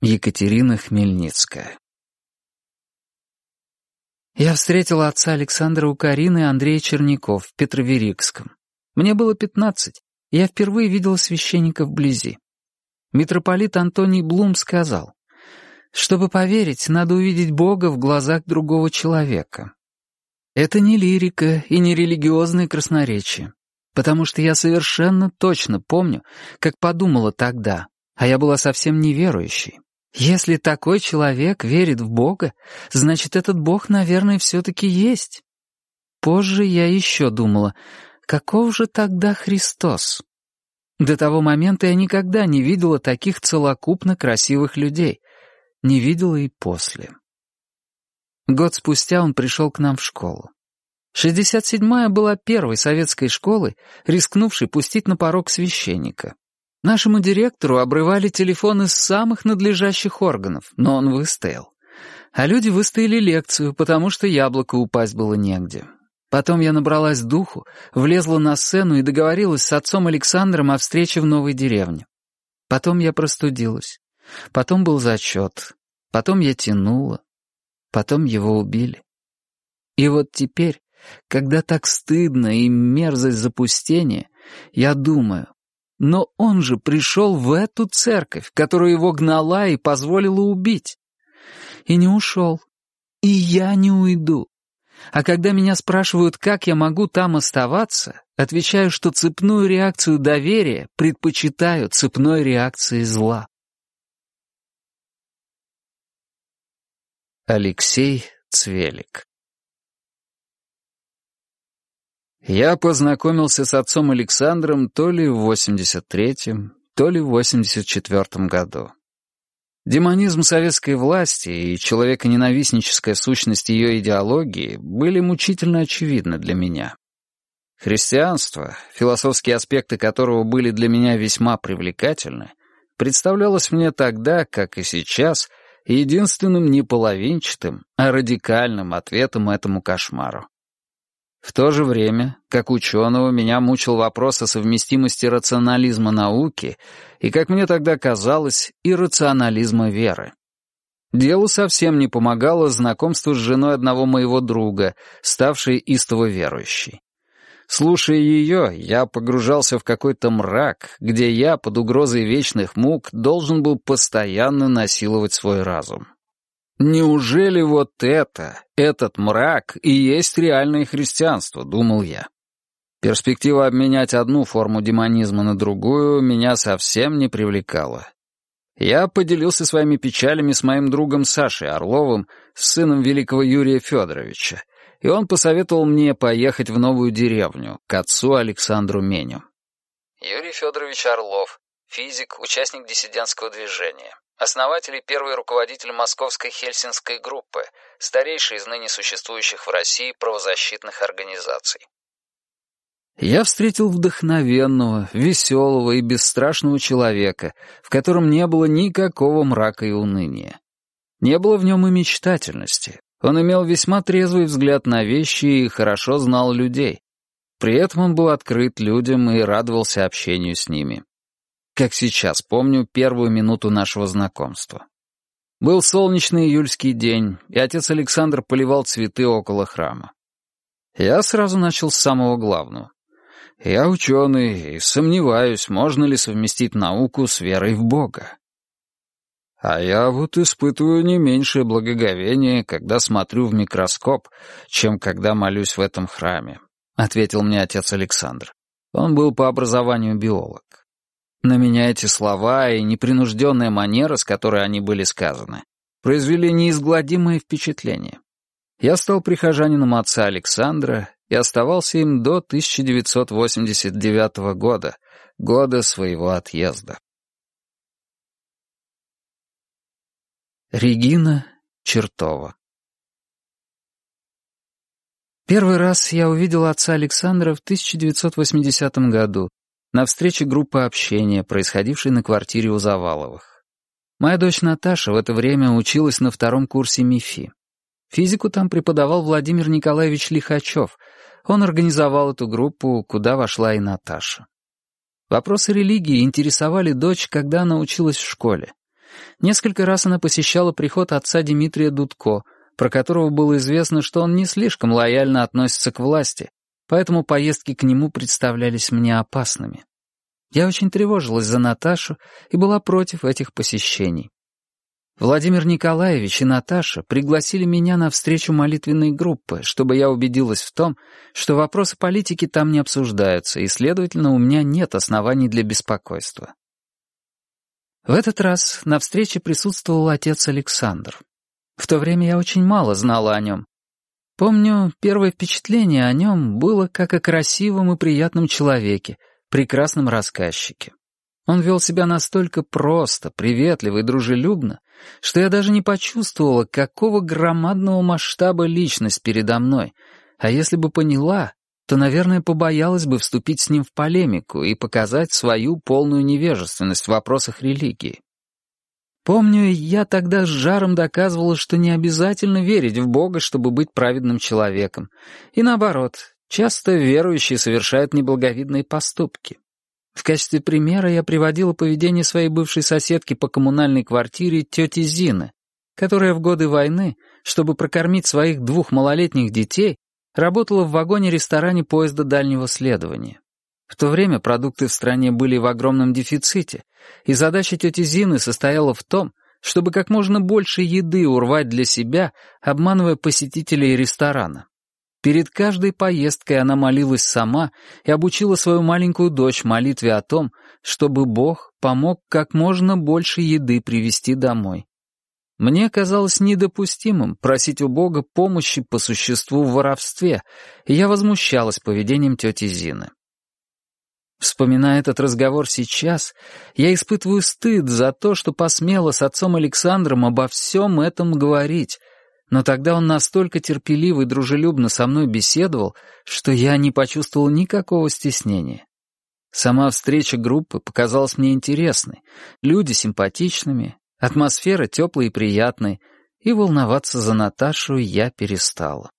Екатерина Хмельницкая Я встретила отца Александра у Карины Андрея Черняков в Петроверикском. Мне было пятнадцать, и я впервые видела священника вблизи. Митрополит Антоний Блум сказал, «Чтобы поверить, надо увидеть Бога в глазах другого человека». Это не лирика и не религиозное красноречие, потому что я совершенно точно помню, как подумала тогда, а я была совсем неверующей. Если такой человек верит в Бога, значит, этот Бог, наверное, все-таки есть. Позже я еще думала, каков же тогда Христос? До того момента я никогда не видела таких целокупно красивых людей. Не видела и после. Год спустя он пришел к нам в школу. 67-я была первой советской школой, рискнувшей пустить на порог священника. Нашему директору обрывали телефоны с самых надлежащих органов, но он выстоял. А люди выстояли лекцию, потому что яблоко упасть было негде. Потом я набралась духу, влезла на сцену и договорилась с отцом Александром о встрече в новой деревне. Потом я простудилась. Потом был зачет. Потом я тянула. Потом его убили. И вот теперь, когда так стыдно и мерзость запустения, я думаю, но он же пришел в эту церковь, которую его гнала и позволила убить. И не ушел. И я не уйду. А когда меня спрашивают, как я могу там оставаться, отвечаю, что цепную реакцию доверия предпочитаю цепной реакции зла. Алексей Цвелик Я познакомился с отцом Александром то ли в 83-м, то ли в 84-м году. Демонизм советской власти и человеконенавистническая сущность ее идеологии были мучительно очевидны для меня. Христианство, философские аспекты которого были для меня весьма привлекательны, представлялось мне тогда, как и сейчас, единственным не половинчатым, а радикальным ответом этому кошмару. В то же время, как ученого, меня мучил вопрос о совместимости рационализма науки и, как мне тогда казалось, иррационализма веры. Делу совсем не помогало знакомство с женой одного моего друга, ставшей истово верующей. Слушая ее, я погружался в какой-то мрак, где я, под угрозой вечных мук, должен был постоянно насиловать свой разум. Неужели вот это, этот мрак и есть реальное христианство, думал я. Перспектива обменять одну форму демонизма на другую меня совсем не привлекала. Я поделился своими печалями с моим другом Сашей Орловым, сыном великого Юрия Федоровича, и он посоветовал мне поехать в новую деревню, к отцу Александру Меню. Юрий Федорович Орлов, физик, участник диссидентского движения. Основатель и первый руководитель Московской Хельсинской группы, старейшей из ныне существующих в России правозащитных организаций. Я встретил вдохновенного, веселого и бесстрашного человека, в котором не было никакого мрака и уныния. Не было в нем и мечтательности. Он имел весьма трезвый взгляд на вещи и хорошо знал людей. При этом он был открыт людям и радовался общению с ними как сейчас помню первую минуту нашего знакомства. Был солнечный июльский день, и отец Александр поливал цветы около храма. Я сразу начал с самого главного. Я ученый и сомневаюсь, можно ли совместить науку с верой в Бога. А я вот испытываю не меньшее благоговение, когда смотрю в микроскоп, чем когда молюсь в этом храме, — ответил мне отец Александр. Он был по образованию биолог. На меня эти слова и непринужденная манера, с которой они были сказаны, произвели неизгладимое впечатление. Я стал прихожанином отца Александра и оставался им до 1989 года, года своего отъезда. Регина Чертова Первый раз я увидел отца Александра в 1980 году, на встрече группы общения, происходившей на квартире у Заваловых. Моя дочь Наташа в это время училась на втором курсе МИФИ. Физику там преподавал Владимир Николаевич Лихачев. Он организовал эту группу, куда вошла и Наташа. Вопросы религии интересовали дочь, когда она училась в школе. Несколько раз она посещала приход отца Дмитрия Дудко, про которого было известно, что он не слишком лояльно относится к власти, поэтому поездки к нему представлялись мне опасными. Я очень тревожилась за Наташу и была против этих посещений. Владимир Николаевич и Наташа пригласили меня на встречу молитвенной группы, чтобы я убедилась в том, что вопросы политики там не обсуждаются, и, следовательно, у меня нет оснований для беспокойства. В этот раз на встрече присутствовал отец Александр. В то время я очень мало знала о нем. Помню, первое впечатление о нем было как о красивом и приятном человеке, прекрасном рассказчике. Он вел себя настолько просто, приветливо и дружелюбно, что я даже не почувствовала, какого громадного масштаба личность передо мной, а если бы поняла, то, наверное, побоялась бы вступить с ним в полемику и показать свою полную невежественность в вопросах религии. Помню, я тогда с жаром доказывала, что не обязательно верить в Бога, чтобы быть праведным человеком. И наоборот, часто верующие совершают неблаговидные поступки. В качестве примера я приводила поведение своей бывшей соседки по коммунальной квартире тети Зины, которая в годы войны, чтобы прокормить своих двух малолетних детей, работала в вагоне-ресторане поезда дальнего следования. В то время продукты в стране были в огромном дефиците, и задача тети Зины состояла в том, чтобы как можно больше еды урвать для себя, обманывая посетителей ресторана. Перед каждой поездкой она молилась сама и обучила свою маленькую дочь молитве о том, чтобы Бог помог как можно больше еды привезти домой. Мне казалось недопустимым просить у Бога помощи по существу в воровстве, и я возмущалась поведением тети Зины. Вспоминая этот разговор сейчас, я испытываю стыд за то, что посмела с отцом Александром обо всем этом говорить, но тогда он настолько терпеливо и дружелюбно со мной беседовал, что я не почувствовал никакого стеснения. Сама встреча группы показалась мне интересной, люди симпатичными, атмосфера теплой и приятной, и волноваться за Наташу я перестала.